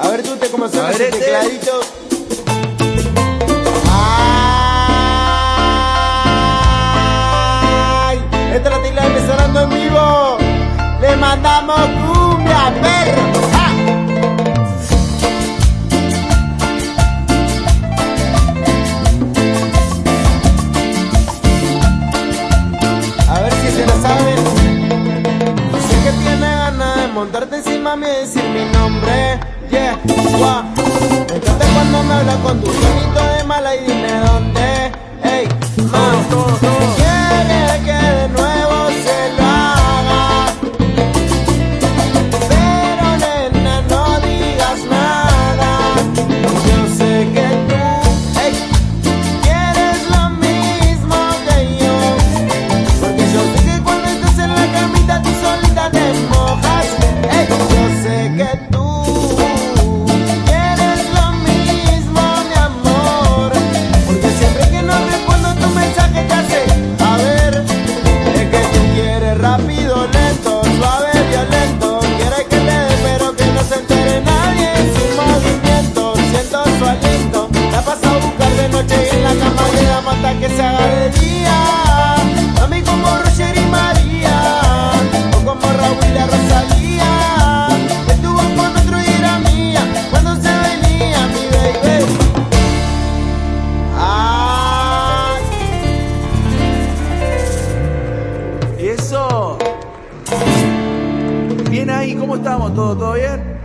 A ver tú te cómo son los este. tecladitos. Aventarte encima me y decir mi nombre, yeah, wow. Me cuando me hablas con tu tonito de mala y dime dónde, ey, ma. rápido, lento, suave, violento. Quiere que le dé, pero que no se entere nadie. Sin movimiento, siento su aliento. La pasa a buscar de noche en la cama. Bien ahí, ¿cómo estamos? ¿Todo, todo bien?